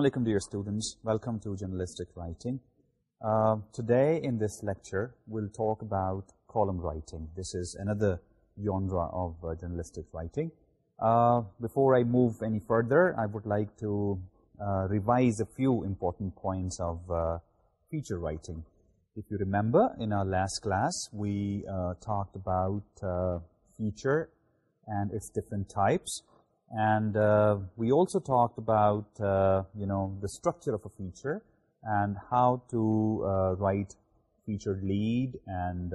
Assalamu alaikum dear students, welcome to Journalistic Writing. Uh, today in this lecture we'll talk about column writing. This is another genre of uh, journalistic writing. Uh, before I move any further, I would like to revise a few important points of feature writing. If you remember, in our last class we talked about feature and its different types and uh, we also talked about uh, you know the structure of a feature and how to uh, write feature lead and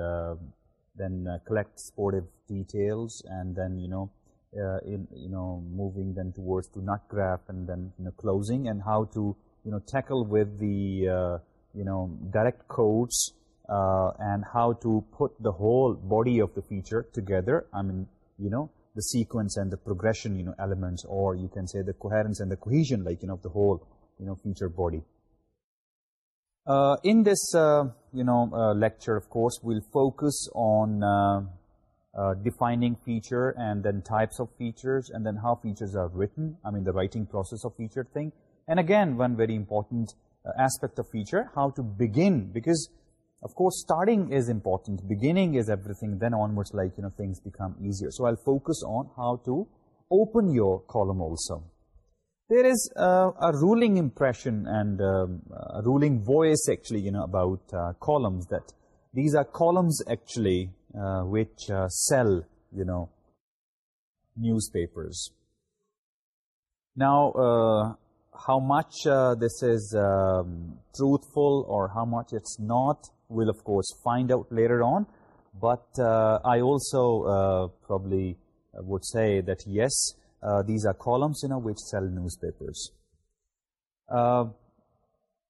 then collect supportive details and then you know you know moving then towards to nut graph and then closing and how to you know tackle with the you know direct quotes and how to put the whole body of the feature together. I mean you know the sequence and the progression, you know, elements, or you can say the coherence and the cohesion, like, you know, of the whole, you know, feature body. Uh, in this, uh, you know, uh, lecture, of course, we'll focus on uh, uh, defining feature and then types of features and then how features are written. I mean, the writing process of feature thing. And again, one very important uh, aspect of feature, how to begin, because of course, starting is important, beginning is everything, then onwards, like, you know, things become easier. So I'll focus on how to open your column also. There is uh, a ruling impression and um, a ruling voice, actually, you know, about uh, columns, that these are columns, actually, uh, which uh, sell, you know, newspapers. Now, uh, how much uh, this is um, truthful or how much it's not, Will of course find out later on. But uh, I also uh, probably would say that yes uh, these are columns you know which sell newspapers.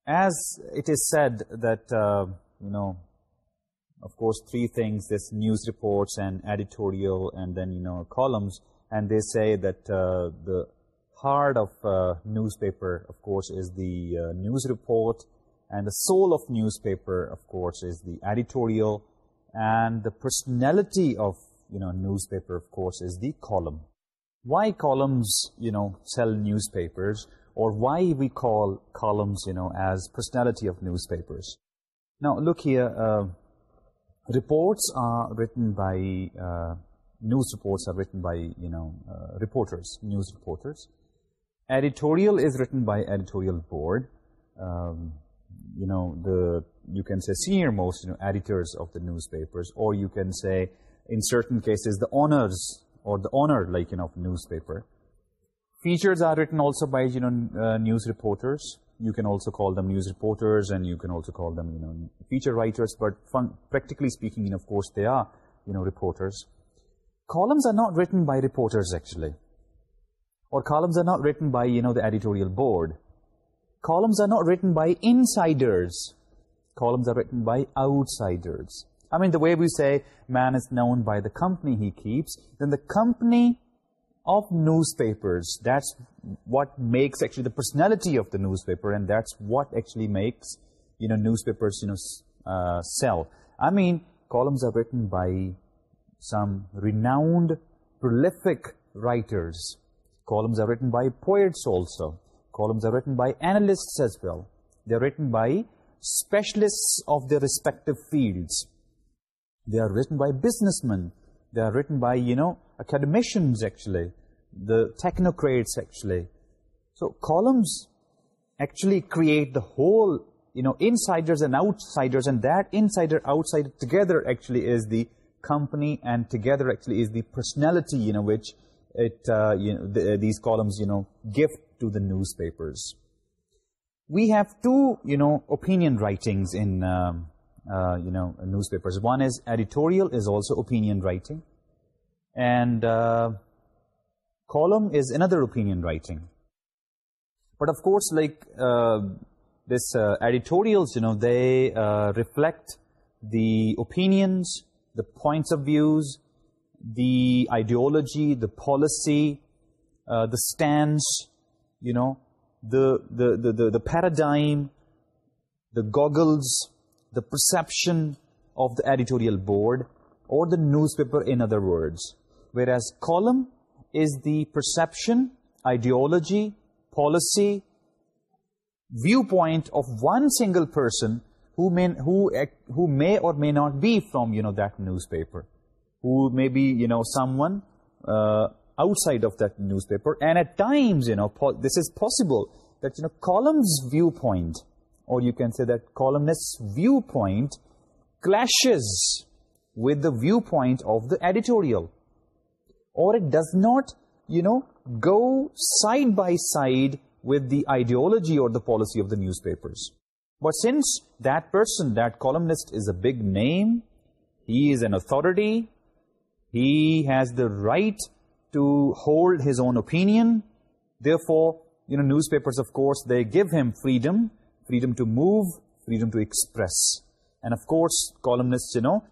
As it is said that you know of course three things this news reports and editorial and then you know columns and they say that the heart of uh, newspaper of course is the news report. And the soul of newspaper, of course, is the editorial. And the personality of, you know, newspaper, of course, is the column. Why columns, you know, sell newspapers? Or why we call columns, you know, as personality of newspapers? Now, look here. Uh, reports are written by, uh, news reports are written by, you know, uh, reporters, news reporters. Editorial is written by editorial board. Um, you know, the, you can say, senior most you know, editors of the newspapers, or you can say, in certain cases, the owners or the owner, like, you know, newspaper. Features are written also by, you know, uh, news reporters. You can also call them news reporters, and you can also call them, you know, feature writers, but practically speaking, you of course, they are, you know, reporters. Columns are not written by reporters, actually. Or columns are not written by, you know, the editorial board columns are not written by insiders. Columns are written by outsiders. I mean, the way we say man is known by the company he keeps, then the company of newspapers, that's what makes actually the personality of the newspaper, and that's what actually makes, you know, newspapers, you know, uh, sell. I mean, columns are written by some renowned, prolific writers. Columns are written by poets also columns are written by analysts as well. They are written by specialists of their respective fields. They are written by businessmen. They are written by, you know, academicians actually, the technocrats actually. So columns actually create the whole, you know, insiders and outsiders and that insider-outsider together actually is the company and together actually is the personality, you know, which it, uh, you know, th these columns, you know, give to the newspapers. We have two, you know, opinion writings in, um, uh, you know, newspapers. One is editorial is also opinion writing. And uh, column is another opinion writing. But of course, like uh, this uh, editorials, you know, they reflect the opinions, the points of views, the ideology, the policy, the stance, you know, the, the, the, the, paradigm, the goggles, the perception of the editorial board, or the newspaper in other words. Whereas column is the perception, ideology, policy, viewpoint of one single person who may, who, who may or may not be from, you know, that newspaper. Who may be, you know, someone uh, outside of that newspaper. And at times, you know, this is possible that, you know, column's viewpoint, or you can say that columnist's viewpoint clashes with the viewpoint of the editorial. Or it does not, you know, go side by side with the ideology or the policy of the newspapers. But since that person, that columnist is a big name, he is an authority, he has the right to hold his own opinion. Therefore, you know, newspapers, of course, they give him freedom, freedom to move, freedom to express. And of course, columnists, you know,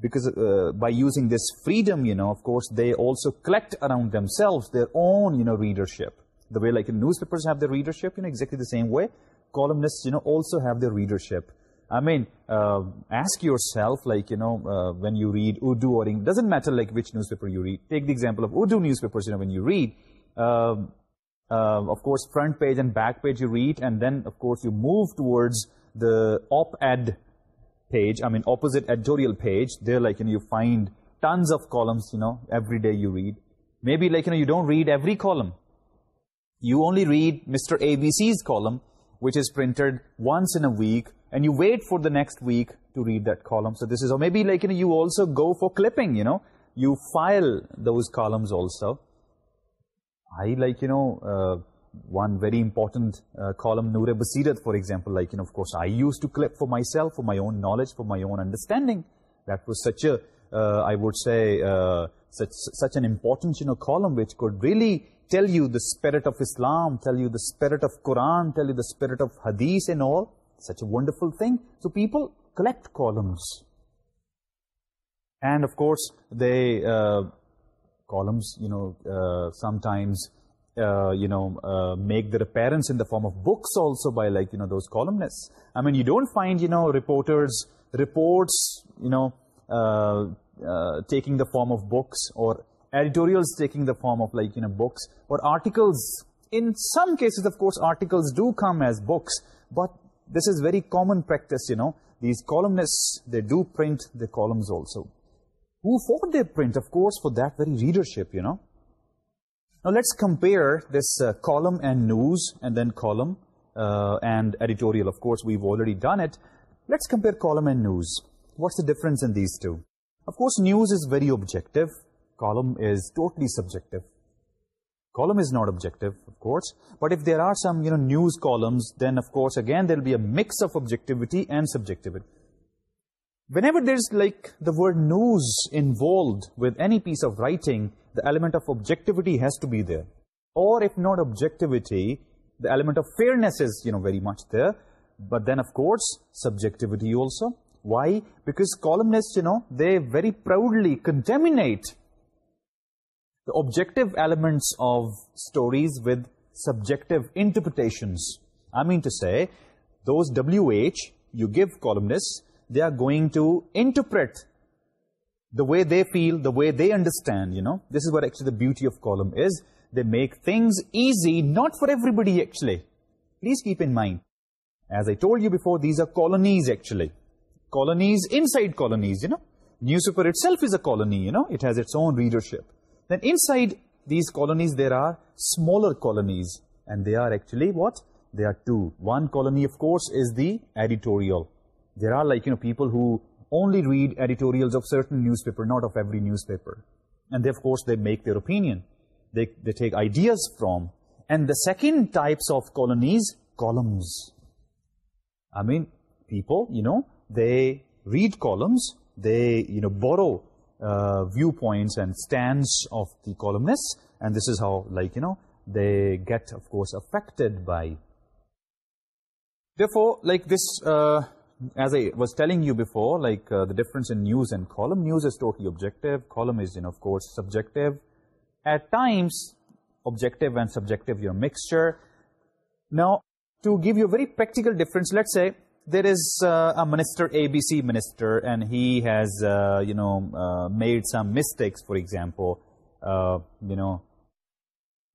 because uh, by using this freedom, you know, of course, they also collect around themselves their own, you know, readership. The way like you newspapers have their readership, you know, exactly the same way, columnists, you know, also have their readership. I mean, uh, ask yourself, like, you know, uh, when you read Urdu or English, doesn't matter, like, which newspaper you read. Take the example of Urdu newspapers, you know, when you read. Um, uh, of course, front page and back page you read, and then, of course, you move towards the op-ed page, I mean, opposite editorial page. There, like, you know, you find tons of columns, you know, every day you read. Maybe, like, you know, you don't read every column. You only read Mr. ABC's column, which is printed once in a week, and you wait for the next week to read that column. So this is, or maybe like, you also go for clipping, you know, you file those columns also. I like, you know, uh, one very important uh, column, Nure Basirat, for example, like, you know, of course, I used to clip for myself, for my own knowledge, for my own understanding. That was such a, uh, I would say, such, such an important, you know, column, which could really tell you the spirit of Islam, tell you the spirit of Quran, tell you the spirit of Hadith and all such a wonderful thing. So people collect columns. And of course, they, uh, columns, you know, uh, sometimes, uh, you know, uh, make their appearance in the form of books also by like, you know, those columnists. I mean, you don't find, you know, reporters, reports, you know, uh, uh, taking the form of books or editorials taking the form of like, you know, books or articles. In some cases, of course, articles do come as books, but this is very common practice, you know. These columnists, they do print the columns also. Who for? They print, of course, for that very readership, you know. Now let's compare this uh, column and news and then column uh, and editorial. Of course, we've already done it. Let's compare column and news. What's the difference in these two? Of course, news is very objective. Column is totally subjective column is not objective, of course, but if there are some, you know, news columns, then of course, again, there will be a mix of objectivity and subjectivity. Whenever there is like the word news involved with any piece of writing, the element of objectivity has to be there. Or if not objectivity, the element of fairness is, you know, very much there. But then, of course, subjectivity also. Why? Because columnists, you know, they very proudly contaminate the objective elements of stories with subjective interpretations. I mean to say, those WH you give columnists, they are going to interpret the way they feel, the way they understand, you know. This is what actually the beauty of column is. They make things easy, not for everybody actually. Please keep in mind, as I told you before, these are colonies actually. Colonies inside colonies, you know. Newspaper itself is a colony, you know. It has its own readership then inside these colonies there are smaller colonies. And they are actually what? They are two. One colony of course is the editorial. There are like you know people who only read editorials of certain newspaper not of every newspaper. And of course they make their opinion. They they take ideas from. And the second types of colonies columns. I mean people you know they read columns. They you know borrow view points and stands of the columns and this is how like you know they get of course affected by therefore like this as I was telling you before like the difference in news and column news is totally objective column is of course subjective at times objective and subjective your mixture now to give you very practical difference let say there is uh, a minister, ABC minister, and he has, uh, you know, uh, made some mistakes, for example, you know,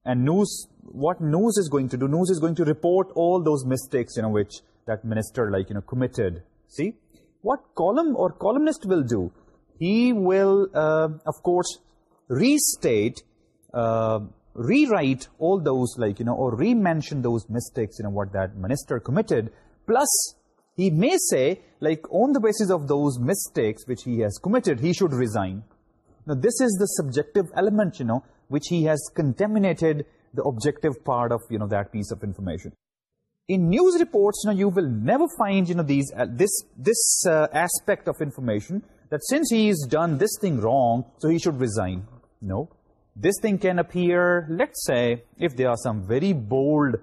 and news, what news is going to do? News is going to report all those mistakes, you which that minister, like, you know, committed. See? What column or columnist will do? He will, of course, restate, rewrite all those, like, you know, or remention those mistakes, you know, what that minister committed, plus he may say, like, on the basis of those mistakes which he has committed, he should resign. Now, this is the subjective element, you know, which he has contaminated the objective part of, you know, that piece of information. In news reports, you know, you will never find, you know, these, uh, this, this uh, aspect of information that since he has done this thing wrong, so he should resign. No. This thing can appear, let's say, if there are some very bold,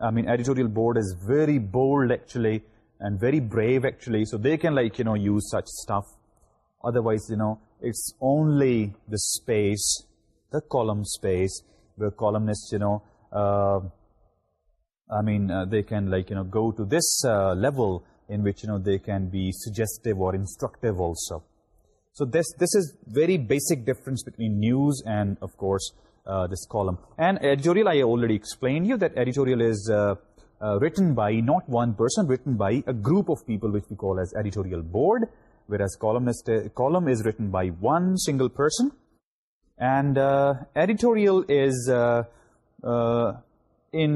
I mean, editorial board is very bold, actually, and very brave actually, so they can like, you know, use such stuff. Otherwise, you know, it's only the space, the column space, where columnists, you know, uh, I mean, uh, they can like, you know, go to this uh, level in which, you know, they can be suggestive or instructive also. So this this is very basic difference between news and, of course, this column. And editorial, I already explained you that editorial is... Uh, written by not one person, written by a group of people which we call as editorial board, whereas columnist uh, column is written by one single person. And uh, editorial is in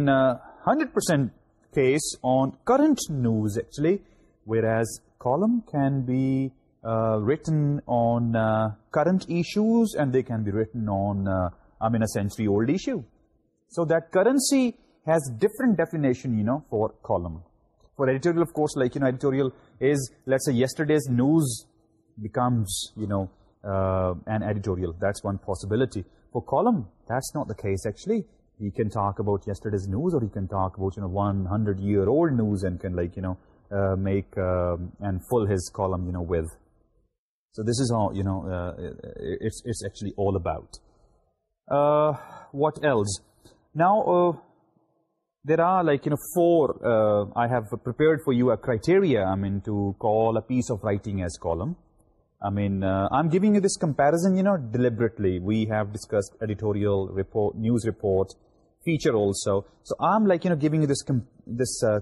100% case on current news, actually, whereas column can be written on current issues and they can be written on, I mean, a century-old issue. So that currency has different definition, you know, for column. For editorial, of course, like, you know, editorial is, let's say, yesterday's news becomes, you know, uh, an editorial. That's one possibility. For column, that's not the case, actually. He can talk about yesterday's news or he can talk about, you know, 100-year-old news and can, like, you know, uh, make um, and fill his column, you know, with. So this is all, you know, uh, it's, it's actually all about. What else? Now, there are like you know four uh, I have prepared for you a criteria I mean to call a piece of writing as column. I mean, uh, I'm giving you this comparison, you know, deliberately. We have discussed editorial report, news report, feature also. So I'm like, you know, giving you this this uh,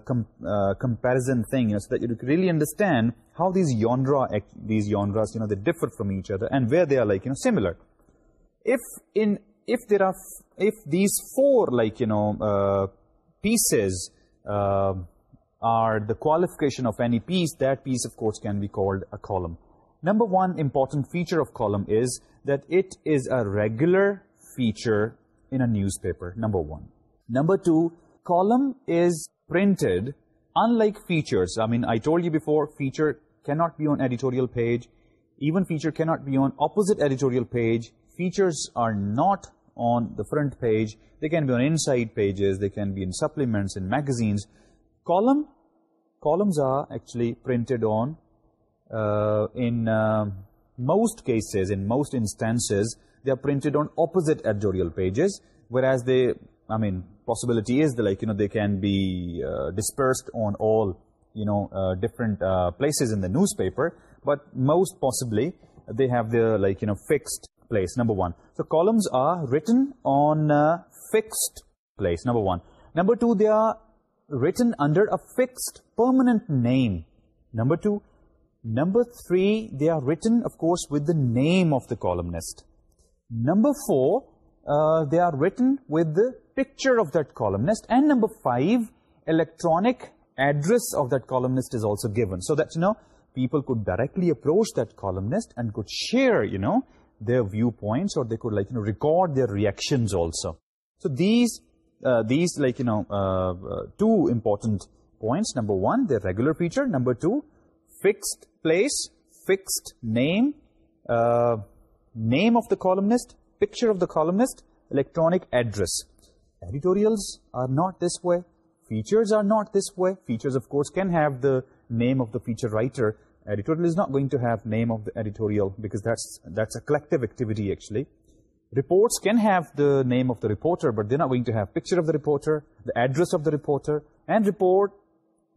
comparison thing you know, so that you really understand how these genre, these genres, you know, they differ from each other and where they are like, you know, similar. If in, if there are, if these four like, you know, pieces uh, are the qualification of any piece, that piece, of course, can be called a column. Number one important feature of column is that it is a regular feature in a newspaper, number one. Number two, column is printed, unlike features. I mean, I told you before, feature cannot be on editorial page. Even feature cannot be on opposite editorial page. Features are not on the front page, they can be on inside pages. They can be in supplements in magazines. Column, columns are actually printed on uh, in uh, most cases, in most instances, they are printed on opposite editorial pages, whereas they, I mean, possibility is that like, you know, they can be uh, dispersed on all, you know, uh, different uh, places in the newspaper, but most possibly they have their like, you know, fixed place, number one. So columns are written on a fixed place, number one. Number two, they are written under a fixed permanent name, number two. Number three, they are written, of course, with the name of the columnist. Number four, uh, they are written with the picture of that columnist. And number five, electronic address of that columnist is also given. So that, you know, people could directly approach that columnist and could share, you know, their viewpoints or they could like, you know, record their reactions also. So these, uh, these like, you know, uh, uh, two important points. Number one, their regular feature. Number two, fixed place, fixed name, uh, name of the columnist, picture of the columnist, electronic address. Editorials are not this way. Features are not this way. Features, of course, can have the name of the feature writer, editorial is not going to have name of the editorial because that's that's a collective activity actually. Reports can have the name of the reporter, but they're not going to have picture of the reporter, the address of the reporter, and report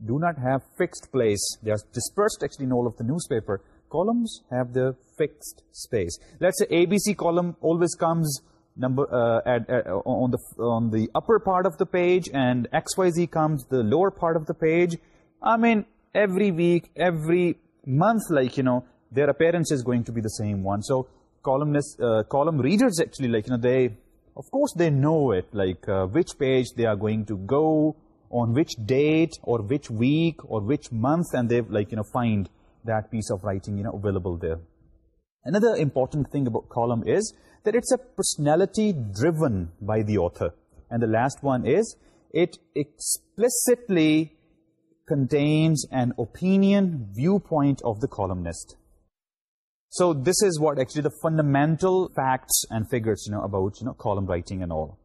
do not have fixed place. They are dispersed actually in all of the newspaper. Columns have the fixed space. Let's say ABC column always comes number uh, at, at, on the on the upper part of the page, and XYZ comes the lower part of the page. I mean, every week, every Month like, you know, their appearance is going to be the same one. So columnists, uh, column readers actually, like, you know, they, of course, they know it, like uh, which page they are going to go, on which date, or which week, or which month, and they, like, you know, find that piece of writing, you know, available there. Another important thing about column is that it's a personality driven by the author. And the last one is it explicitly contains an opinion viewpoint of the columnist. So this is what actually the fundamental facts and figures, you know, about, you know, column writing and all.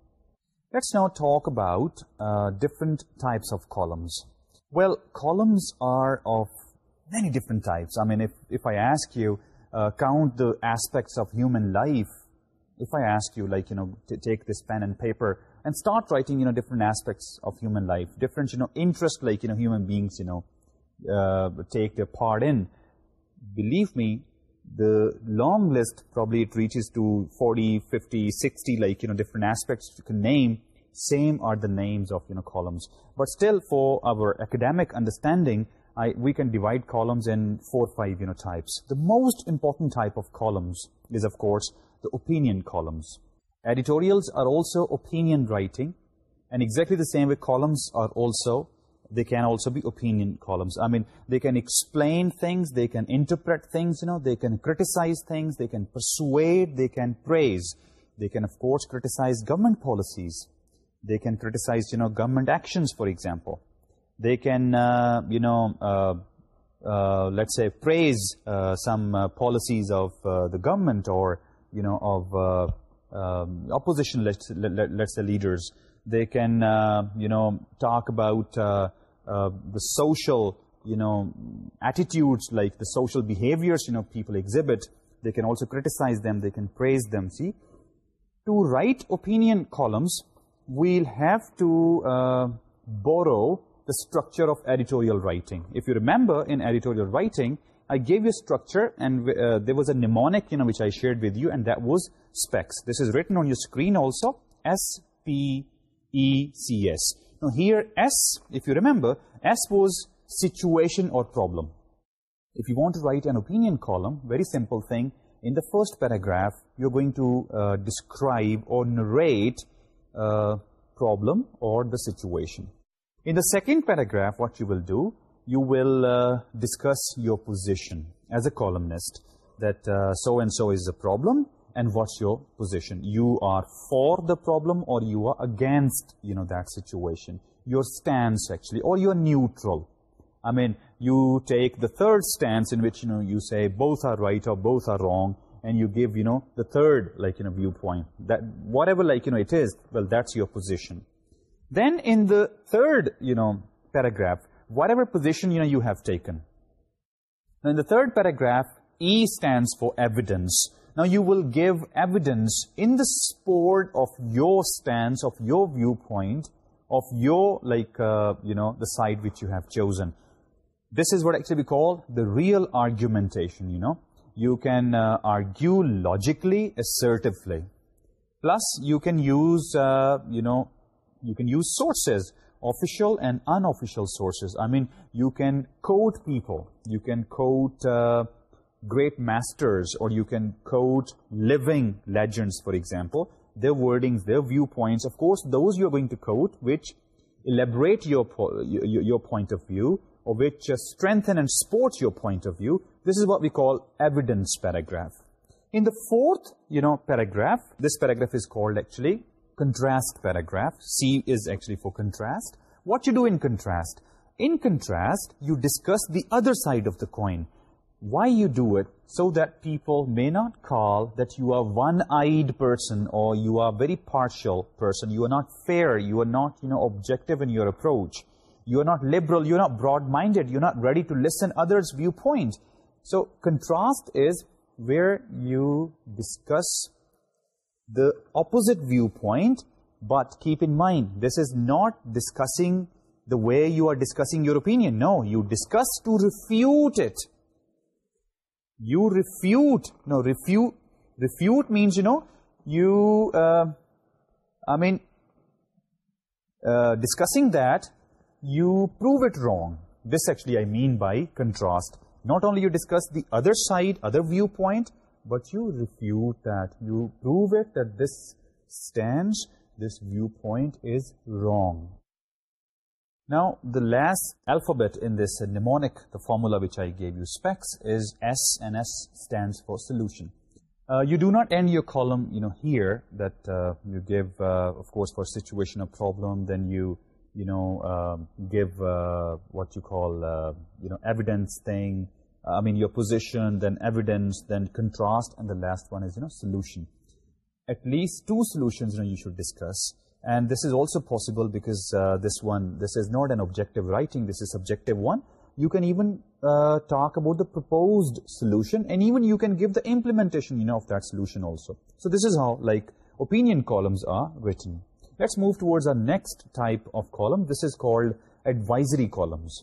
Let's now talk about uh, different types of columns. Well, columns are of many different types. I mean, if, if I ask you, uh, count the aspects of human life, if I ask you, like, you know, to take this pen and paper and start writing, you know, different aspects of human life, different, you know, interest like, you know, human beings, you know, uh, take their part in. Believe me, the long list, probably it reaches to 40, 50, 60, like, you know, different aspects you can name. Same are the names of, you know, columns. But still, for our academic understanding, I, we can divide columns in four or five, you know, types. The most important type of columns is, of course, the opinion columns. Editorials are also opinion writing and exactly the same way columns are also, they can also be opinion columns. I mean, they can explain things, they can interpret things, you know, they can criticize things, they can persuade, they can praise. They can, of course, criticize government policies. They can criticize, you know, government actions, for example. They can, uh, you know, uh, uh, let's say, praise uh, some uh, policies of uh, the government or, you know, of um, opposition let's, say leaders. They can uh, you know talk about uh, uh, the social you know attitudes like the social behaviors you know people exhibit. They can also criticize them. They can praise them. See to write opinion columns we'll have to borrow the structure of editorial writing. If you remember in editorial writing I gave you a structure and uh, there was a mnemonic, you know, which I shared with you and that was specs. This is written on your screen also, S-P-E-C-S. Now here S, if you remember, S was situation or problem. If you want to write an opinion column, very simple thing, in the first paragraph, you're going to uh, describe or narrate a problem or the situation. In the second paragraph, what you will do, you will uh, discuss your position as a columnist that uh, so-and-so is a problem and what's your position. You are for the problem or you are against you know that situation. Your stance actually or you're neutral. I mean you take the third stance in which you know you say both are right or both are wrong and you give you know the third like you know viewpoint that whatever like you know it is well that's your position. Then in the third you know paragraph whatever position you know you have taken. Now in the third paragraph, E stands for evidence. Now you will give evidence in the support of your stance, of your viewpoint, of your, like, uh, you know, the side which you have chosen. This is what actually we call the real argumentation, you know. You can uh, argue logically, assertively. Plus, you can use, uh, you know, you can use sources official and unofficial sources. I mean, you can quote people, you can quote uh, great masters, or you can quote living legends, for example, their wordings, their viewpoints. Of course, those you're going to quote, which elaborate your, your point of view, or which uh, strengthen and support your point of view, this is what we call evidence paragraph. In the fourth, you know, paragraph, this paragraph is called, actually, contrast paragraph. C is actually for contrast. What you do in contrast? In contrast, you discuss the other side of the coin. Why you do it? So that people may not call that you are one-eyed person or you are very partial person. You are not fair. You are not you know objective in your approach. You are not liberal. You are not broad-minded. You are not ready to listen others' viewpoint. So contrast is where you discuss the opposite viewpoint, but keep in mind, this is not discussing the way you are discussing your opinion. No, you discuss to refute it. You refute. No, refute. Refute means, you know, you, uh, I mean, uh, discussing that, you prove it wrong. This actually I mean by contrast. Not only you discuss the other side, other viewpoint, but you refute that, you prove it that this stands, this viewpoint is wrong. Now, the last alphabet in this mnemonic, the formula which I gave you, specs, is S, and S stands for solution. Uh, you do not end your column you know, here that uh, you give, uh, of course, for situation or problem, then you, you know, um, give what you call you know, evidence thing, I mean your position, then evidence, then contrast, and the last one is, you know, solution. At least two solutions, you know, you should discuss. And this is also possible because uh, this one, this is not an objective writing, this is subjective one. You can even uh, talk about the proposed solution, and even you can give the implementation, you know, of that solution also. So this is how, like, opinion columns are written. Let's move towards our next type of column. This is called advisory columns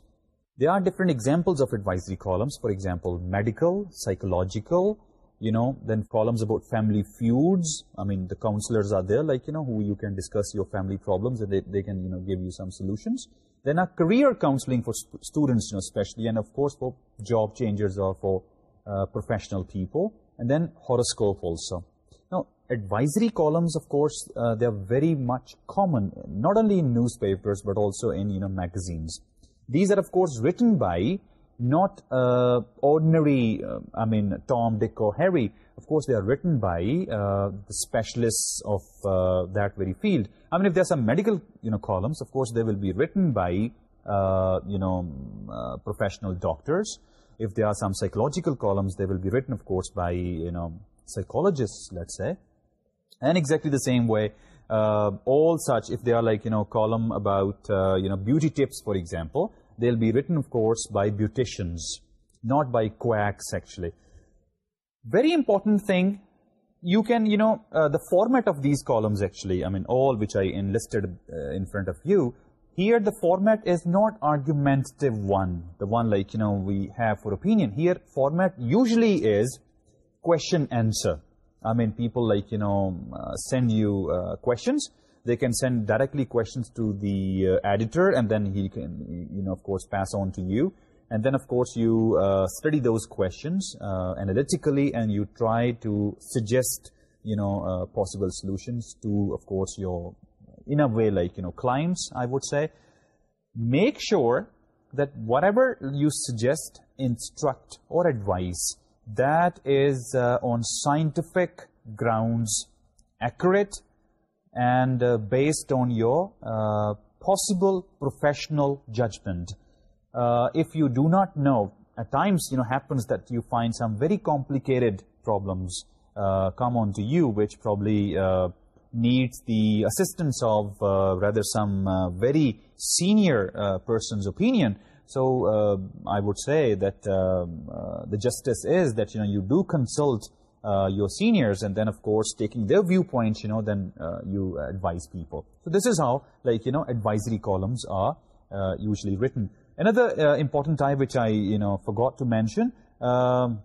there are different examples of advisory columns. For example medical psychological you know then columns about family feuds. I mean the counselors are there like you know who you can discuss your family problems and they, they can you know give you some solutions. Then a career counseling for students you know especially and of course for job changers or for uh, professional people. And then horoscope also. Now advisory columns of course uh, they are very much common not only in newspapers but also in you know magazines these are of course written by not uh, ordinary uh, i mean tom dick or harry. Of course they are written by uh, the specialists of that very field. I mean if there are some medical you know columns of course they will be written by you know mm, professional doctors. If there are some psychological columns they will be written of course by you know psychologists let's say. And exactly the same way uh, all such, if they are like, you know, column about, uh, you know, beauty tips, for example, they'll be written, of course, by beauticians, not by quacks, actually. Very important thing, you can, you know, uh, the format of these columns, actually, I mean, all which I enlisted uh, in front of you, here the format is not argumentative one, the one like, you know, we have for opinion. Here, format usually is question-answer I mean, people like, you know, um, uh, send you uh, questions. They can send directly questions to the uh, editor and then he can, you know, of course, pass on to you. And then, of course, you study those questions analytically and you try to suggest, you know, possible solutions to, of course, your, in a way, like, you know, clients, I would say. Make sure that whatever you suggest, instruct, or advise, that is uh, on scientific grounds accurate and uh, based on your uh, possible professional judgment. If you do not know, at times you know happens that you find some very complicated problems come on to you, which probably needs the assistance of rather some very senior person's opinion, so uh, I would say that uh, uh, the justice is that, you know, you do consult your seniors and then, of course, taking their viewpoints, you know, then you advise people. So this is how, like, you know, advisory columns are usually written. Another important type which I, you know, forgot to mention, um,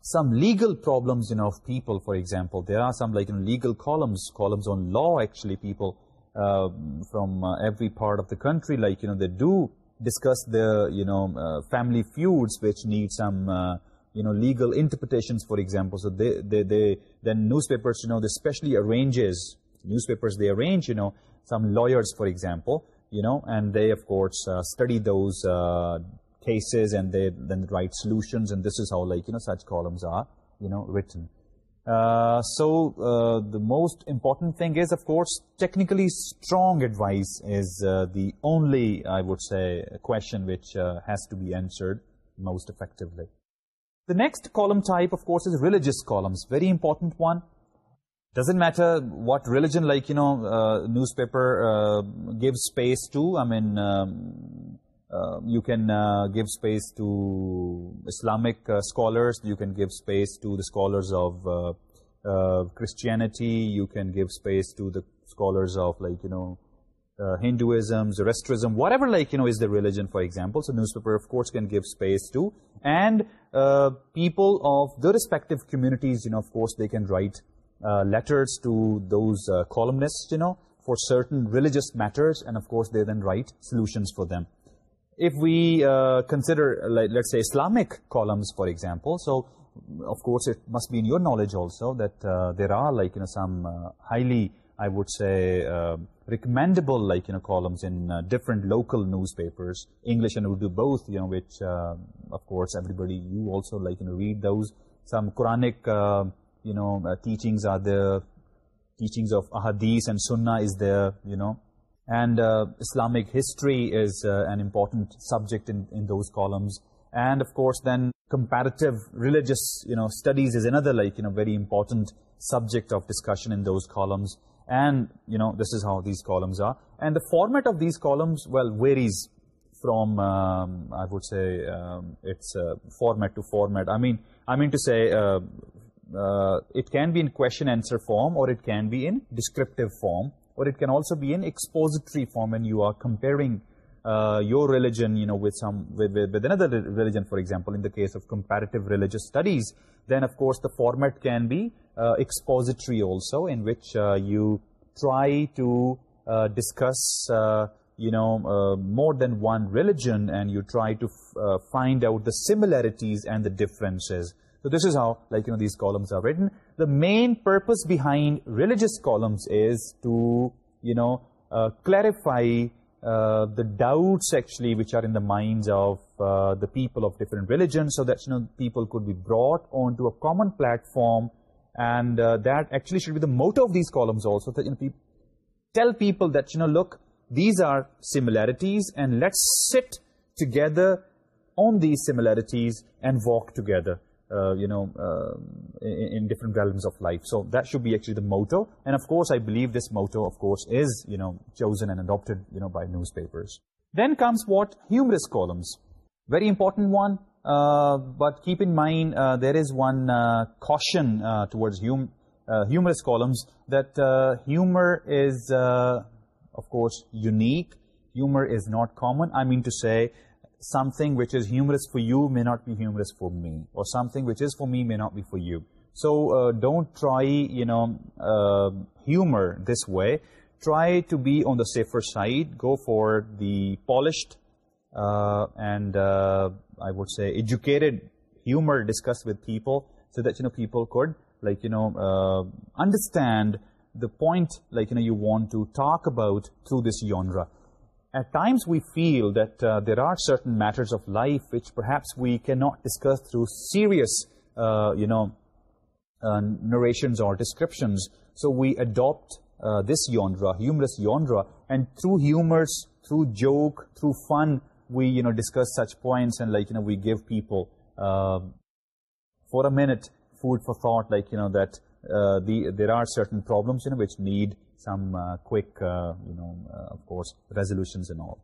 some legal problems, you know, of people, for example. There are some, like, you know, legal columns, columns on law, actually, people from every part of the country, like, you know, they do discuss the you know uh, family feuds which need some uh, you know legal interpretations for example. So they they, then newspapers you know they specially arranges newspapers they arrange you know some lawyers for example you know and they of course uh, study those cases and they then write solutions and this is how like you know such columns are you know written. Uh, so uh, the most important thing is, of course, technically strong advice is uh, the only, I would say, question which has to be answered most effectively. The next column type, of course, is religious columns. Very important one. Doesn't matter what religion, like, you know, newspaper gives space to. I mean... Um, um, you can uh, give space to Islamic uh, scholars, you can give space to the scholars of uh, Christianity, you can give space to the scholars of like, you know, Hinduism, Zoroastrianism, whatever like, you know, is the religion, for example. So newspaper, of course, can give space to. And people of the respective communities, you know, of course, they can write letters to those columnists, you know, for certain religious matters. And, of course, they then write solutions for them if we uh, consider, uh, let's say, Islamic columns, for example, so, of course, it must be in your knowledge also that uh, there are, like, you know, some highly, I would say, recommendable, like, you know, columns in different local newspapers, English and Urdu both, you know, which, of course, everybody, you also, like, you know, read those. Some Quranic, you know, teachings are there. teachings of Ahadith and Sunnah is there, you know and uh, Islamic history is uh, an important subject in, in those columns. And of course then comparative religious you know, studies is another like, you know, very important subject of discussion in those columns. And you know, this is how these columns are. And the format of these columns well varies from, um, I would say, um, it's uh, format to format. I mean, I mean to say, it can be in question-answer form or it can be in descriptive form. But it can also be in expository form when you are comparing uh, your religion you know with some with, another religion for example in the case of comparative religious studies then of course the format can be uh, expository also in which uh, you try to discuss you know, more than one religion and you try to find out the similarities and the differences. So this is how, like, you know, these columns are written. The main purpose behind religious columns is to, you know, uh, clarify uh, the doubts actually which are in the minds of uh, the people of different religions so that, you know, people could be brought onto a common platform and uh, that actually should be the motto of these columns also that, you know, tell people that, you know, look, these are similarities and let's sit together on these similarities and walk together. Uh, you know, um, in, different realms of life. So that should be actually the motto. And of course, I believe this motto, of course, is, you know, chosen and adopted, you know, by newspapers. Then comes what? Humorous columns. Very important one. Uh, but keep in mind, uh, there is one caution towards hum humorous columns that humor is, of course, unique. Humor is not common. I mean to say something which is humorous for you may not be humorous for me or something which is for me may not be for you. So uh, don't try you know uh, humor this way. Try to be on the safer side. Go for the polished uh, and I would say educated humor discussed with people so that you know people could like you know understand the point like you know you want to talk about through this genre. At times we feel that uh, there are certain matters of life which perhaps we cannot discuss through serious, uh, you know, uh, narrations or descriptions. So we adopt this genre, humorous genre, and through humors, through joke, through fun, we, you know, discuss such points and, like, you know, we give people um, for a minute food for thought, like, you know, that there are certain problems, you know, which need some uh, quick, uh, you know, uh, of course, resolutions and all.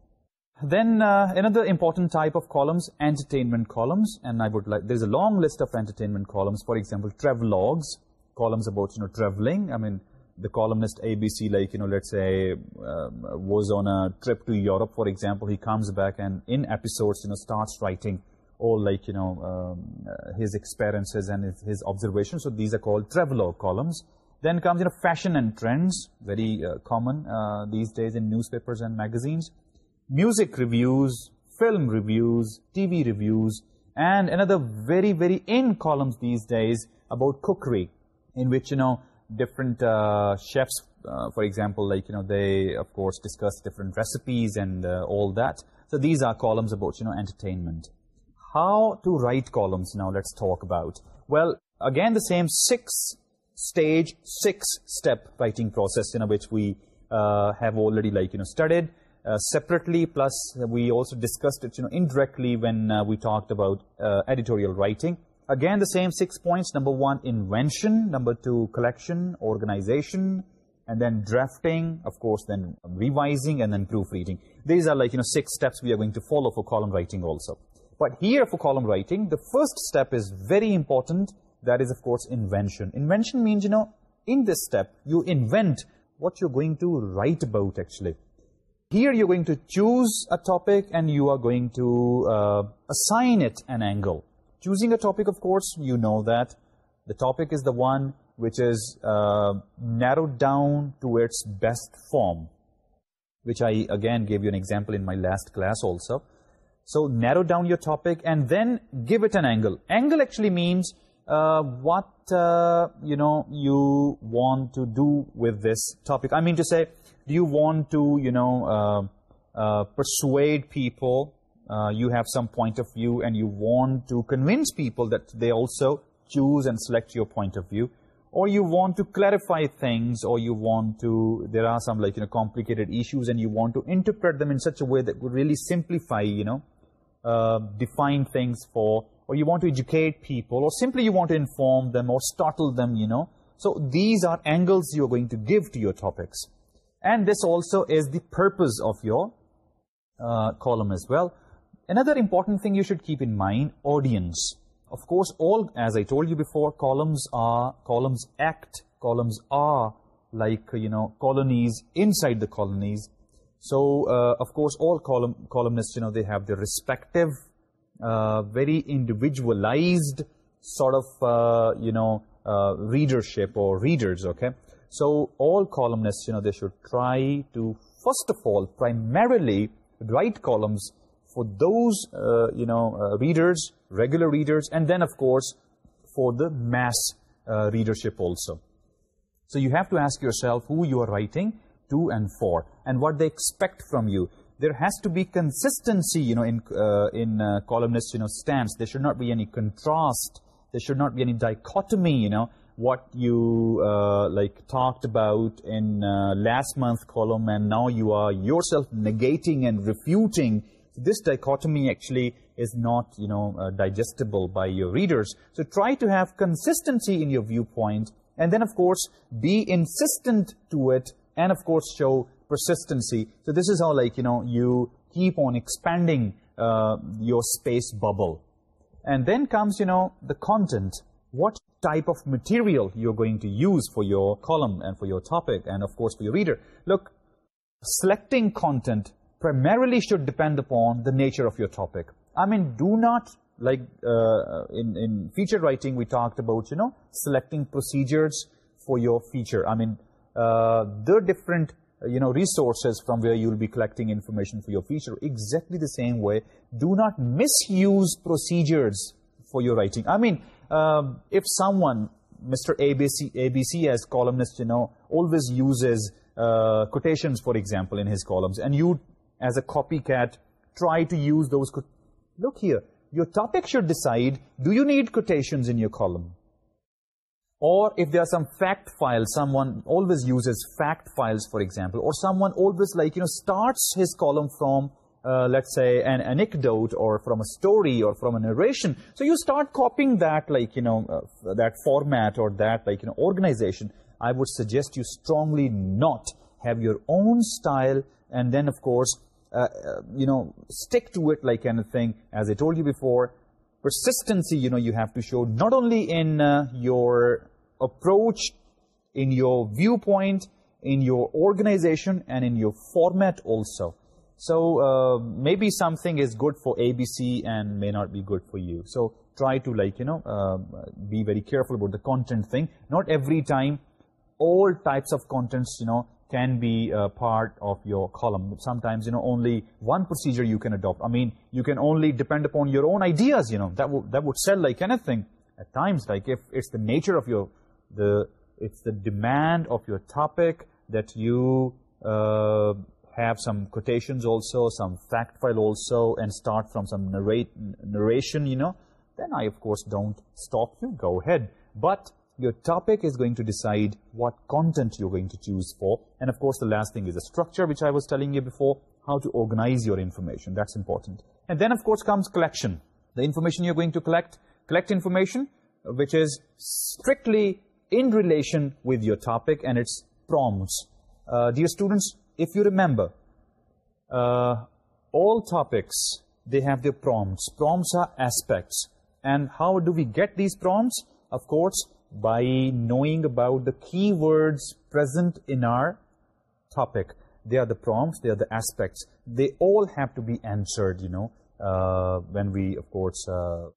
Then another important type of columns, entertainment columns. And I would like, there's a long list of entertainment columns. For example, travel logs, columns about, you know, traveling. I mean, the columnist ABC, like, you know, let's say, um, was on a trip to Europe, for example. He comes back and in episodes, you know, starts writing all, like, you know, um, his experiences and his, observations. So these are called travelog columns. Then comes, you know, fashion and trends, very uh, common uh, these days in newspapers and magazines. Music reviews, film reviews, TV reviews, and another very, very in columns these days about cookery, in which, you know, different uh, chefs, for example, like, you know, they, of course, discuss different recipes and all that. So these are columns about, you know, entertainment. How to write columns now, let's talk about. Well, again, the same six stage 6 step writing process you know which we uh, have already like you know studied uh, separately. Plus we also discussed it you know indirectly when uh, we talked about editorial writing. Again the same six points. Number one invention. Number two collection organization. And then drafting of course then revising and then proofreading. These are like you know six steps we are going to follow for column writing also. But here for column writing the first step is very important that is of course invention. Invention means, you know, in this step, you invent what you're going to write about actually. Here you're going to choose a topic and you are going to uh, assign it an angle. Choosing a topic, of course, you know that the topic is the one which is uh, narrowed down to its best form, which I again gave you an example in my last class also. So narrow down your topic and then give it an angle. Angle actually means uh, what, uh, you know, you want to do with this topic. I mean to say, do you want to, you know, uh, persuade people, you have some point of view, and you want to convince people that they also choose and select your point of view, or you want to clarify things, or you want to, there are some, like, you know, complicated issues, and you want to interpret them in such a way that would really simplify, you know, define things for or you want to educate people, or simply you want to inform them or startle them, you know. So these are angles you are going to give to your topics. And this also is the purpose of your uh, column as well. Another important thing you should keep in mind, audience. Of course, all, as I told you before, columns are, columns act, columns are like, you know, colonies inside the colonies. So, uh, of course, all column, columnists, you know, they have their respective very individualized sort of you know readership or readers okay so all columns you know they should try to first of all primarily write columns for those you know readers regular readers and then of course for the mass readership also so you have to ask yourself who you are writing to and for and what they expect from you there has to be consistency you know in uh, in uh, columnist you know stance. There should not be any contrast. There should not be any dichotomy you know. What you uh, like talked about in uh, last month's column and now you are yourself negating and refuting this dichotomy actually is not you know digestible by your readers. So try to have consistency in your viewpoint and then of course be insistent to it and of course show persistency. So this is how like, you know, you keep on expanding uh, your space bubble. And then comes, you know, the content. What type of material you're going to use for your column and for your topic and, of course, for your reader. Look, selecting content primarily should depend upon the nature of your topic. I mean, do not, like uh, uh, in, in feature writing, we talked about, you know, selecting procedures for your feature. I mean, they're different uh, you know, resources from where you will be collecting information for your feature. Exactly the same way, do not misuse procedures for your writing. I mean, um, if someone, Mr. ABC, ABC as columnist, you know, always uses uh, quotations, for example, in his columns, and you, as a copycat, try to use those, look here, your topic should decide, do you need quotations in your column? or if there are some fact files, someone always uses fact files, for example, or someone always like, you know, starts his column from, uh, let's say, an anecdote or from a story or from a narration. So you start copying that, like, you know, uh, that format or that, like, you know, organization. I would suggest you strongly not have your own style and then, of course, uh, uh you know, stick to it like anything. As I told you before, persistency you know you have to show not only in uh, your approach in your viewpoint in your organization and in your format also. So uh, maybe something is good for abc and may not be good for you. So try to like you know uh, be very careful about the content thing. Not every time all types of contents you know can be uh, part of your column. Sometimes, you know, only one procedure you can adopt. I mean, you can only depend upon your own ideas, you know. That, that would sell like anything at times. Like, if it's the nature of your, the, it's the demand of your topic that you uh, have some quotations also, some fact file also, and start from some narrate, narration, you know, then I, of course, don't stop you. Go ahead. But your topic is going to decide what content you're going to choose for. And of course, the last thing is the structure, which I was telling you before, how to organize your information. That's important. And then, of course, comes collection. The information you're going to collect, collect information, which is strictly in relation with your topic and its prompts. Uh, dear students, if you remember, uh, all topics, they have their prompts. Prompts are aspects. And how do we get these prompts? Of course, by knowing about the key words present in our topic. They are the prompts, they are the aspects. They all have to be answered, you know, uh, when we, of course, uh,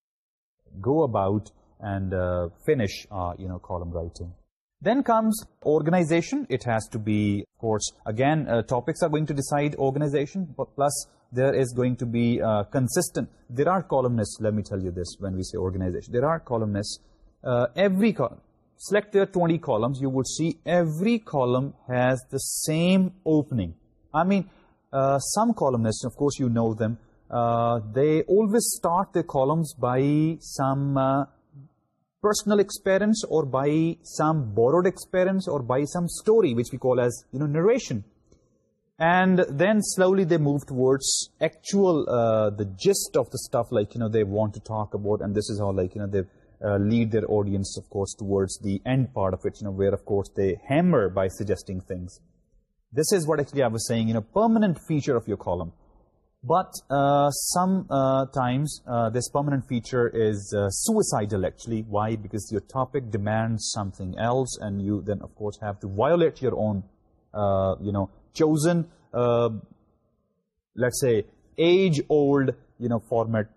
go about and uh, finish our, you know, column writing. Then comes organization. It has to be, of course, again, topics are going to decide organization, but plus there is going to be consistent. There are columnists, let me tell you this, when we say organization. There are columnists uh, every column. Select there 20 columns, you would see every column has the same opening. I mean, uh, some columnists, of course you know them, uh, they always start their columns by some personal experience or by some borrowed experience or by some story, which we call as you know narration. And then slowly they move towards actual, the gist of the stuff like, you know, they want to talk about and this is how like, you know, they. Uh, lead their audience, of course, towards the end part of it, you know, where, of course, they hammer by suggesting things. This is what actually I was saying, you know, permanent feature of your column. But uh, sometimes uh, this permanent feature is suicidal, actually. Why? Because your topic demands something else, and you then, of course, have to violate your own, you know, chosen, let's say, age-old, you know, format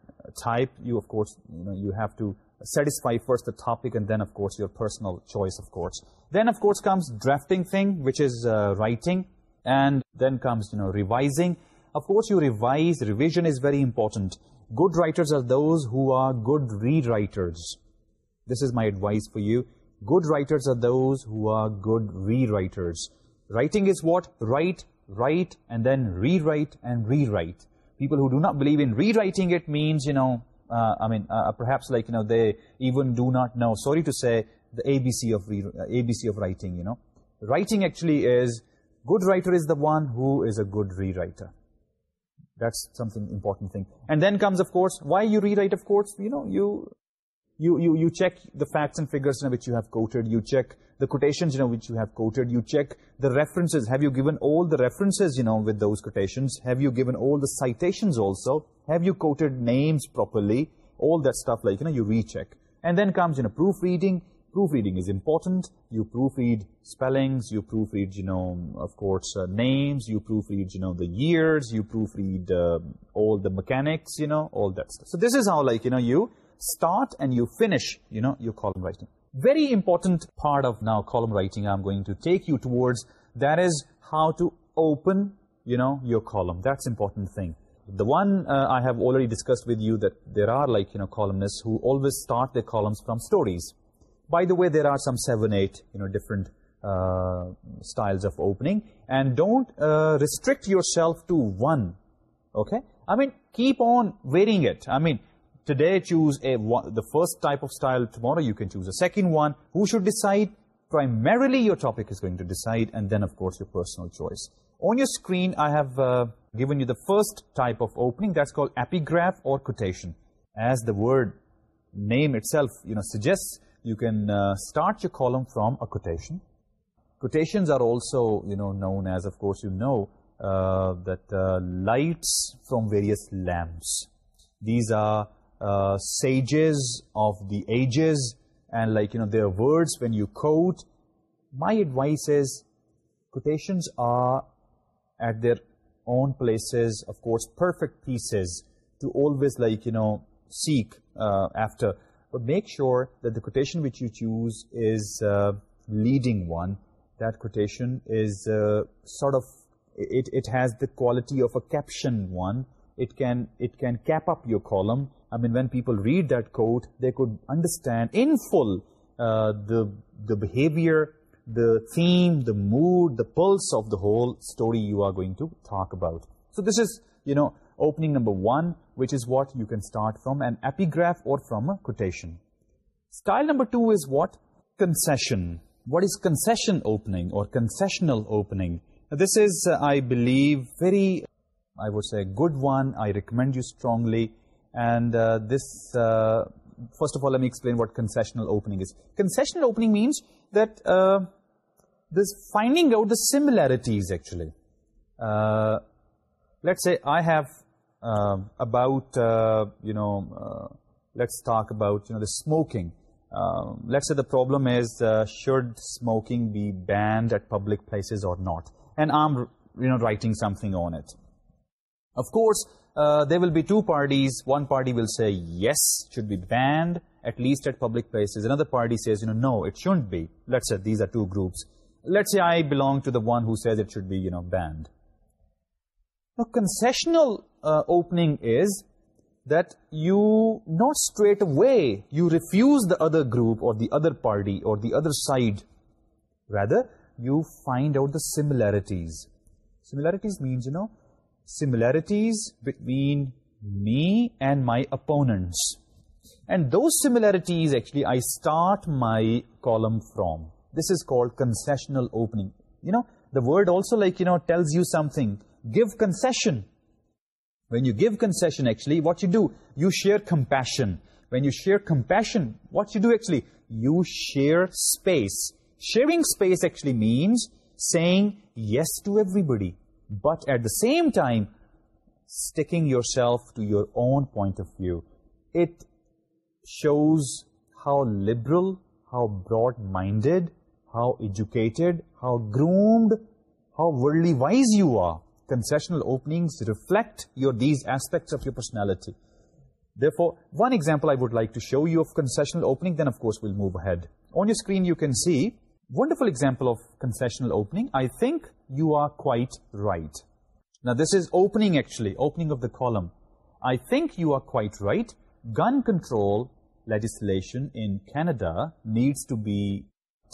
type. You, of course, you know, you have to satisfy first the topic and then, of course, your personal choice, of course. Then, of course, comes drafting thing, which is uh, writing. And then comes, you know, revising. Of course, you revise. Revision is very important. Good writers are those who are good rewriters. This is my advice for you. Good writers are those who are good rewriters. Writing is what? Write, write, and then rewrite and rewrite. People who do not believe in rewriting it means, you know, uh, I mean, uh, perhaps like, you know, they even do not know, sorry to say, the ABC of, uh, ABC of writing, you know. Writing actually is, good writer is the one who is a good rewriter. That's something important thing. And then comes, of course, why you rewrite, of course, you know, you you you you check the facts and figures in which you have quoted. You check the quotations you which you have quoted. You check the references. Have you given all the references you know with those quotations? Have you given all the citations also? Have you quoted names properly? All that stuff like you know you recheck. And then comes you know proofreading. Proofreading is important. You proofread spellings. You proofread you know of course uh, names. You proofread you know the years. You proofread um, all the mechanics you know all that stuff. So this is how like you know you start and you finish, you know, your column writing. Very important part of now column writing I'm going to take you towards, that is how to open, you know, your column. That's important thing. The one uh, I have already discussed with you that there are like, you know, columnists who always start their columns from stories. By the way, there are some seven, eight, you know, different uh, styles of opening. And don't uh, restrict yourself to one, okay? I mean, keep on varying it. I mean, today choose the first type of style, tomorrow you can choose a second one. Who should decide? Primarily your topic is going to decide and then of course your personal choice. On your screen I have uh, given you the first type of opening that's called epigraph or quotation. As the word name itself you know suggests, you can uh, start your column from a quotation. Quotations are also you know known as of course you know uh, that lights from various lamps. These are uh, sages of the ages and like you know their words when you quote. My advice is quotations are at their own places of course perfect pieces to always like you know seek uh, after. But make sure that the quotation which you choose is uh, leading one. That quotation is sort of it it has the quality of a caption one. It can it can cap up your column. I mean, when people read that quote, they could understand in full uh, the, the behavior, the theme, the mood, the pulse of the whole story you are going to talk about. So this is, you know, opening number one, which is what you can start from an epigraph or from a quotation. Style number two is what? Concession. What is concession opening or concessional opening? This is, uh, I believe, very, I would say, a good one. I recommend you strongly and uh, this uh, first of all let me explain what concessional opening is. Concessional opening means that uh, this finding out the similarities actually. Let's say I have about you know let's talk about you know the smoking. Um, let's say the problem is should smoking be banned at public places or not? And I'm you know writing something on it. Of course uh, there will be two parties. One party will say, yes, should be banned, at least at public places. Another party says, you know, no, it shouldn't be. Let's say these are two groups. Let's say I belong to the one who says it should be, you know, banned. The concessional uh, opening is that you, not straight away, you refuse the other group or the other party or the other side. Rather, you find out the similarities. Similarities means, you know, similarities between me and my opponents. And those similarities actually I start my column from. This is called concessional opening. You know, the word also like, you know, tells you something. Give concession. When you give concession actually, what you do? You share compassion. When you share compassion, what you do actually? You share space. Sharing space actually means saying yes to everybody but at the same time sticking yourself to your own point of view it shows how liberal how broad minded how educated how groomed how worldly wise you are. Concessional openings reflect your these aspects of your personality. Therefore one example i would like to show you of concessional opening then of course we'll move ahead. On your screen you can see wonderful example of concessional opening. I think you are quite right. Now, this is opening, actually, opening of the column. I think you are quite right. Gun control legislation in Canada needs to be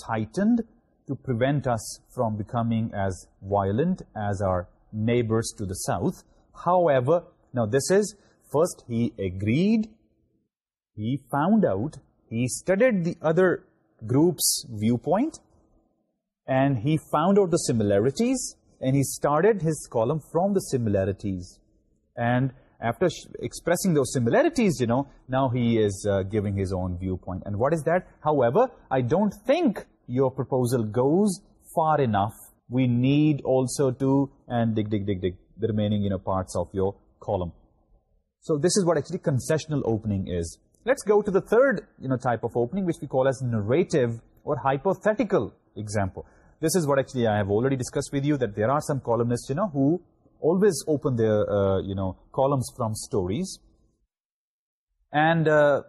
tightened to prevent us from becoming as violent as our neighbors to the south. However, now this is, first he agreed, he found out, he studied the other group's viewpoint, and he found out the similarities, and he started his column from the similarities. And after expressing those similarities, you know, now he is uh, giving his own viewpoint. And what is that? However, I don't think your proposal goes far enough. We need also to, and dig, dig, dig, dig, the remaining, you know, parts of your column. So this is what actually concessional opening is. Let's go to the third, you know, type of opening, which we call as narrative or hypothetical example this is what actually I have already discussed with you, that there are some columnists, you know, who always open their, uh, you know, columns from stories. And uh,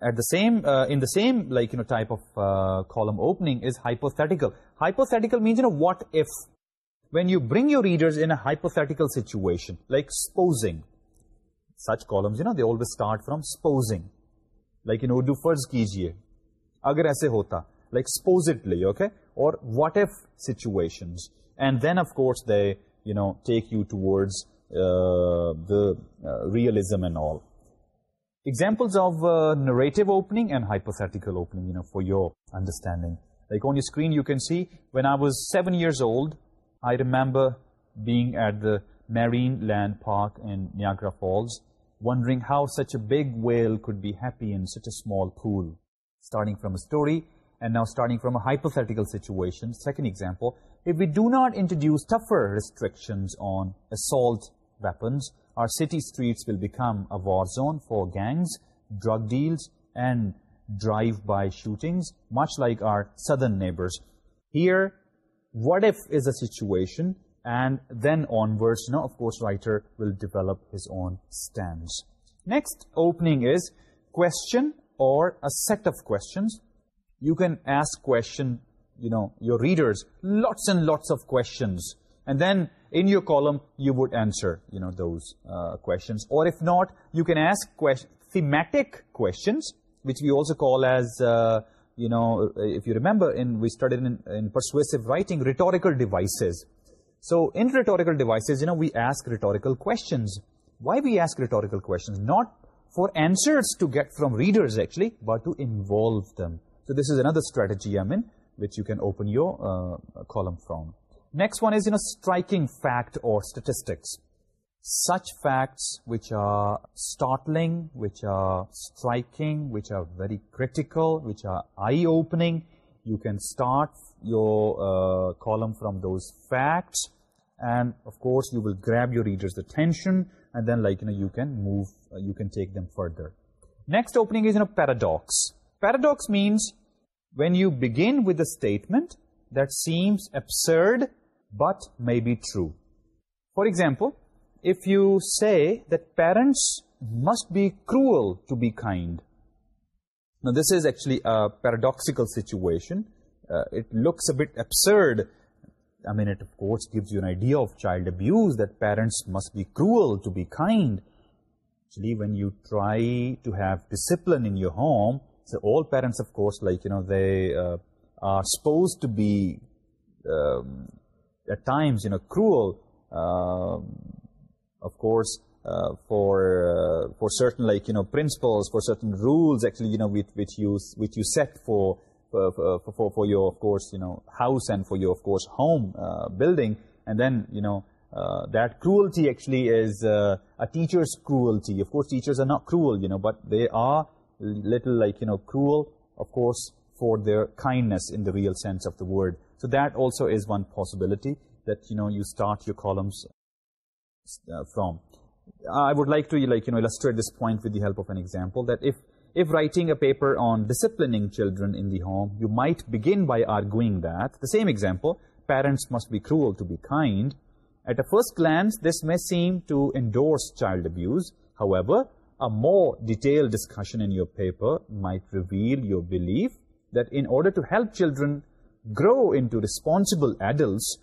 at the same, uh, in the same, like, you know, type of column opening is hypothetical. Hypothetical means, you know, what if, when you bring your readers in a hypothetical situation, like supposing, such columns, you know, they always start from supposing. Like, you know, do first, like, supposedly, okay? or what if situations. And then of course they you know take you towards uh, the uh, realism and all. Examples of uh, narrative opening and hypothetical opening you know for your understanding. Like on your screen you can see when i was seven years old i remember being at the Marineland park in niagara falls wondering how such a big whale could be happy in such a small pool. Starting from a story and now, starting from a hypothetical situation, second example: if we do not introduce tougher restrictions on assault weapons, our city streets will become a war zone for gangs, drug deals, and drive-by shootings, much like our southern neighbors. Here, what if is a situation, and then onwards, now of course writer will develop his own stance. Next opening is question or a set of questions you can ask question you know your readers lots and lots of questions. And then in your column you would answer you know those uh, questions. Or if not you can ask question thematic questions which we also call as uh, you know if you remember in we studied in persuasive writing rhetorical devices. So in rhetorical devices you know we ask rhetorical questions. Why we ask rhetorical questions? Not for answers to get from readers actually but to involve them. So this is another strategy, I mean, which you can open your uh, column from. Next one is, you know, striking fact or statistics. Such facts which are startling, which are striking, which are very critical, which are eye-opening. You can start your uh, column from those facts. And, of course, you will grab your reader's attention. And then, like, you know, you can move, uh, you can take them further. Next opening is, you know, paradox. Paradox means when you begin with a statement that seems absurd but may be true. For example, if you say that parents must be cruel to be kind. Now, this is actually a paradoxical situation. Uh, it looks a bit absurd. I mean, it, of course, gives you an idea of child abuse that parents must be cruel to be kind. Actually, when you try to have discipline in your home, so all parents, of course, like, you know, they uh, are supposed to be um, at times, you know, cruel, um, of course, uh, for uh, for certain like you know principles for certain rules actually you know which which you which you set for for, for, for your of course you know house and for your of course home uh, building. And then you know uh, that cruelty actually is uh, a teacher's cruelty. Of course teachers are not cruel you know but they are little like, you know, cruel, of course, for their kindness in the real sense of the word. So that also is one possibility that, you know, you start your columns uh, from. I would like to, like, you know, illustrate this point with the help of an example that if, if writing a paper on disciplining children in the home, you might begin by arguing that, the same example, parents must be cruel to be kind. At a first glance, this may seem to endorse child abuse. However, a more detailed discussion in your paper might reveal your belief that in order to help children grow into responsible adults,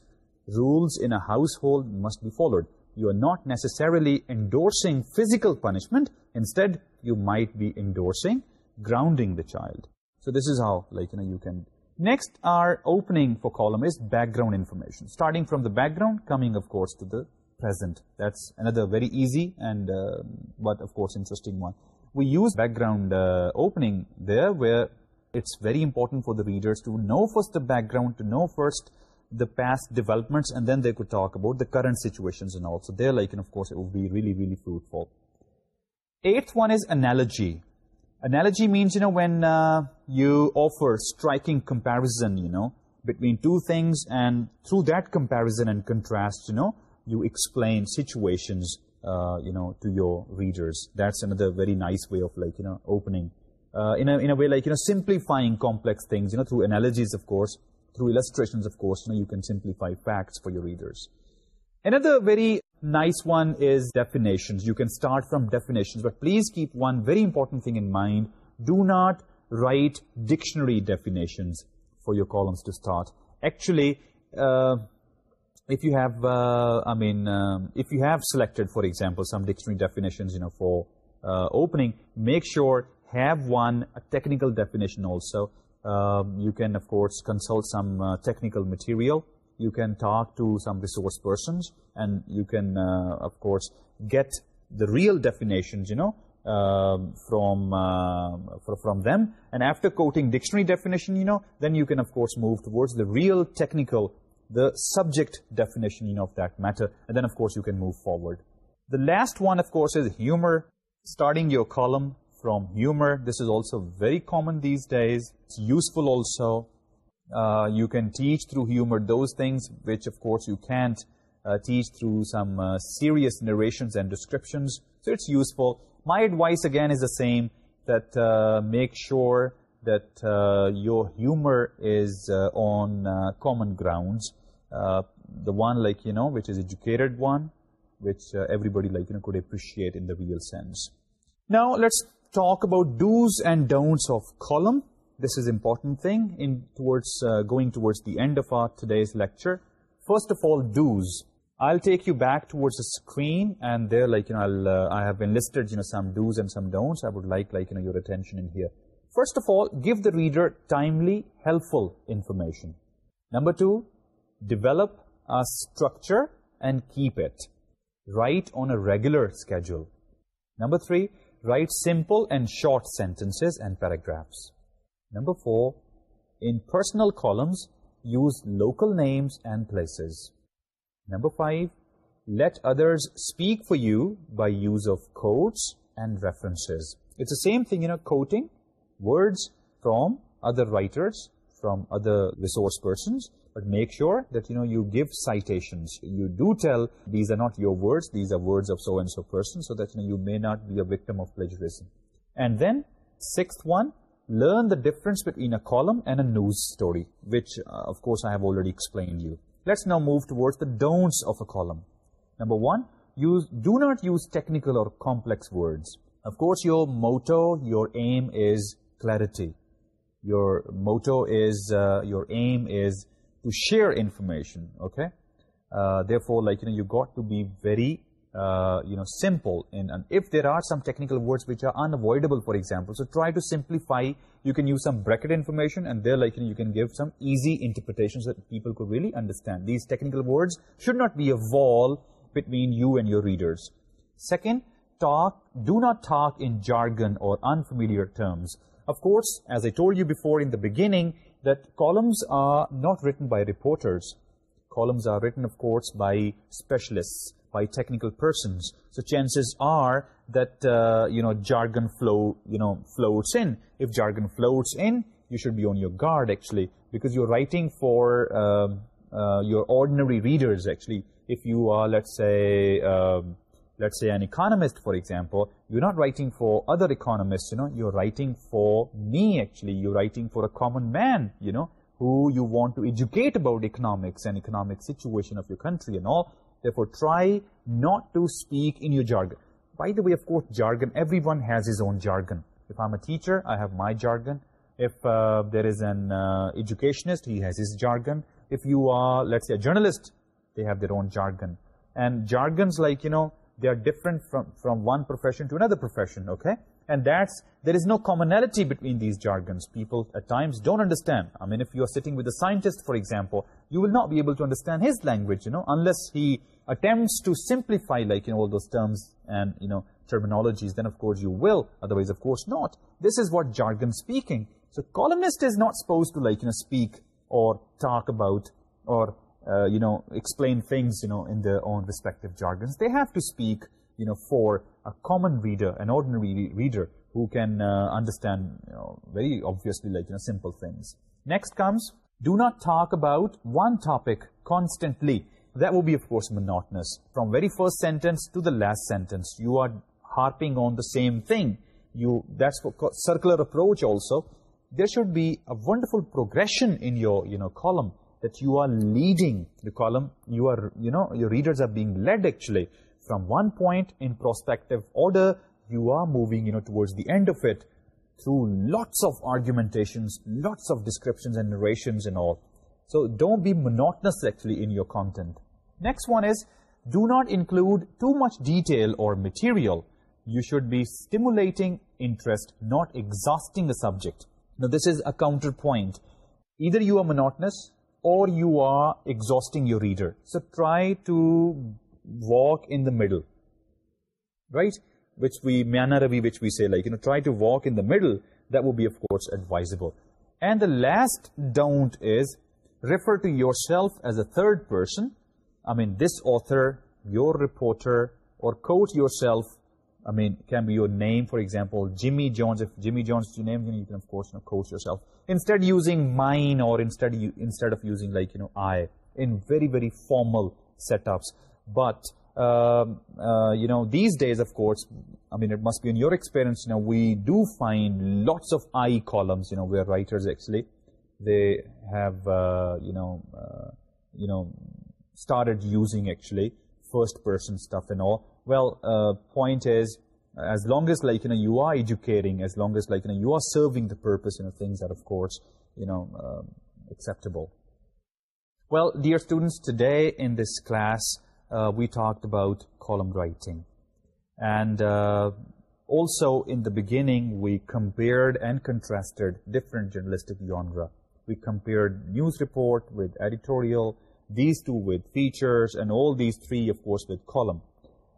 rules in a household must be followed. You are not necessarily endorsing physical punishment. Instead, you might be endorsing grounding the child. So this is how like, you, know, you can... Next, our opening for column is background information. Starting from the background, coming, of course, to the present. That's another very easy and uh, but of course interesting one. We use background uh, opening there where it's very important for the readers to know first the background, to know first the past developments and then they could talk about the current situations and also there like and of course it will be really really fruitful. Eighth one is analogy. Analogy means, you know, when uh, you offer striking comparison, you know, between two things and through that comparison and contrast, you know, you explain situations uh, you know to your readers. That's another very nice way of like you know opening uh, in a in a way like you know simplifying complex things you know through analogies of course through illustrations of course you can simplify facts for your readers. Another very nice one is definitions. You can start from definitions but please keep one very important thing in mind. Do not write dictionary definitions for your columns to start. Actually uh, if you have, uh, I mean, um, if you have selected, for example, some dictionary definitions, you know, for uh, opening, make sure have one a technical definition also. Um, you can, of course, consult some uh, technical material. You can talk to some resource persons, and you can, uh, of course, get the real definitions, you know, um, from uh, from them and after quoting dictionary definition you know then you can of course move towards the real technical the subject definition of that matter. And then, of course, you can move forward. The last one, of course, is humor. Starting your column from humor. This is also very common these days. It's useful also. Uh, you can teach through humor those things which, of course, you can't uh, teach through some uh, serious narrations and descriptions. So it's useful. My advice, again, is the same, that uh, make sure that uh, your humor is uh, on common grounds. Uh, the one like you know which is educated one which uh, everybody like you know could appreciate in the real sense. Now let's talk about do's and don'ts of column. This is important thing in towards uh, going towards the end of our today's lecture. First of all do's. I'll take you back towards the screen and there like you know I'll uh, I have enlisted you know some do's and some don'ts. I would like like you know your attention in here. First of all give the reader timely helpful information. Number two develop a structure and keep it. Write on a regular schedule. Number three, write simple and short sentences and paragraphs. Number four, in personal columns, use local names and places. Number five, let others speak for you by use of quotes and references. It's the same thing, you know, quoting words from other writers, from other resource persons, but make sure that you know you give citations. You do tell these are not your words. These are words of so and so person so that you, may not be a victim of plagiarism. And then sixth one learn the difference between a column and a news story which uh, of course i have already explained to you. Let's now move towards the don'ts of a column. Number one use do not use technical or complex words. Of course your motto your aim is clarity. Your motto is uh, your aim is to share information okay? Uh, therefore like you know you got to be very uh, you know simple and if there are some technical words which are unavoidable for example so try to simplify. You can use some bracket information and there like you, you can give some easy interpretations that people could really understand. These technical words should not be a wall between you and your readers. Second talk do not talk in jargon or unfamiliar terms. Of course as i told you before in the beginning that columns are not written by reporters. Columns are written, of course, by specialists, by technical persons. So chances are that, uh, you know, jargon flow, you know, floats in. If jargon floats in, you should be on your guard, actually, because you're writing for um, uh, your ordinary readers, actually. If you are, let's say... Um, let's say an economist, for example, you're not writing for other economists, you know, you're writing for me, actually. You're writing for a common man, you know, who you want to educate about economics and economic situation of your country and all. Therefore, try not to speak in your jargon. By the way, of course, jargon, everyone has his own jargon. If I'm a teacher, I have my jargon. If uh, there is an uh, educationist, he has his jargon. If you are, let's say, a journalist, they have their own jargon. And jargons like, you know, they are different from, from one profession to another profession, okay? And that's, there is no commonality between these jargons. People at times don't understand. I mean, if you are sitting with a scientist, for example, you will not be able to understand his language, you know, unless he attempts to simplify, like, you know, all those terms and, you know, terminologies, then of course you will. Otherwise, of course not. This is what jargon speaking. So columnist is not supposed to, like, you know, speak or talk about or uh, you know, explain things, you know, in their own respective jargons. They have to speak, you know, for a common reader, an ordinary reader, who can uh, understand, very obviously, like, you know, simple things. Next comes, do not talk about one topic constantly. That will be, of course, monotonous. From very first sentence to the last sentence, you are harping on the same thing. You, that's what circular approach also. There should be a wonderful progression in your, you know, column that you are leading the column, you are, you know, your readers are being led actually from one point in prospective order, you are moving, you know, towards the end of it through lots of argumentations, lots of descriptions and narrations and all. So don't be monotonous actually in your content. Next one is, do not include too much detail or material. You should be stimulating interest, not exhausting a subject. Now this is a counterpoint. Either you are monotonous or you are exhausting your reader. So try to walk in the middle, right? Which we, Myanaravi, which we say, like, you know, try to walk in the middle. That would be, of course, advisable. And the last don't is refer to yourself as a third person. I mean, this author, your reporter, or quote yourself. I mean, can be your name, for example, Jimmy Jones. If Jimmy Jones is your name, you can, of course, quote yourself instead using mine or instead instead of using like you know i in very very formal setups but um, uh, you know, these days, of course, I mean, it must be in your experience, you know, we do find lots of I columns, you know, where writers actually, they have, uh, you know, uh, you know, started using actually first person stuff and all. Well, uh, point is, as long as like you know you are educating as long as like you know you are serving the purpose you know things that of course you know um, acceptable. Well dear students today in this class uh, we talked about column writing. And uh, also in the beginning we compared and contrasted different journalistic genre. We compared news report with editorial these two with features and all these three of course with column.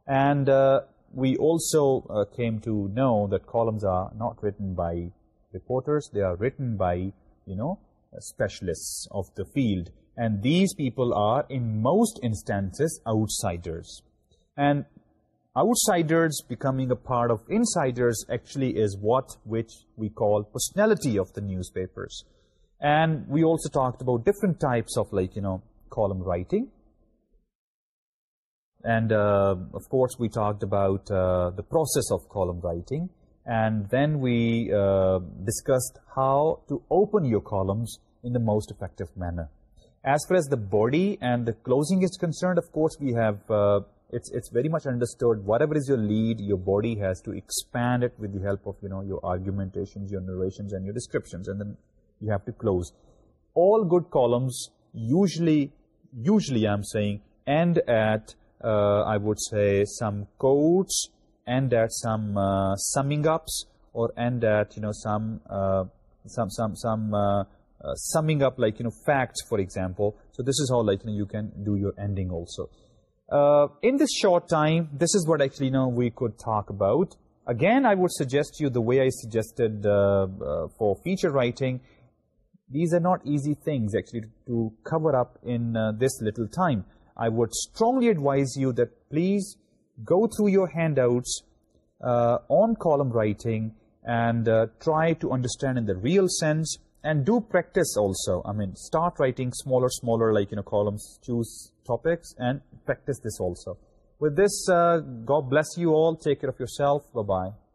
And uh, we also uh, came to know that columns are not written by reporters, they are written by, you know, specialists of the field. And these people are, in most instances, outsiders. And outsiders becoming a part of insiders actually is what which we call personality of the newspapers. And we also talked about different types of, like, you know, column writing. And uh, of course, we talked about uh, the process of column writing. And then we uh, discussed how to open your columns in the most effective manner. As far as the body and the closing is concerned, of course, we have it's, it's very much understood. Whatever is your lead, your body has to expand it with the help of you know, your argumentations, your narrations, and your descriptions. And then you have to close. All good columns usually, usually I'm saying, end at... Uh, I would say some codes and at some uh, summing ups or end at you know some uh, some some some summing up like you know facts for example. So this is how like you can do your ending also. In this short time this is what actually you we could talk about. Again I would suggest you the way I suggested for feature writing these are not easy things actually to cover up in this little time. I would strongly advise you that please go through your handouts uh, on column writing and uh, try to understand in the real sense and do practice also. I mean, start writing smaller, smaller, like, you know, columns, choose topics and practice this also. With this, uh, God bless you all. Take care of yourself. Bye-bye.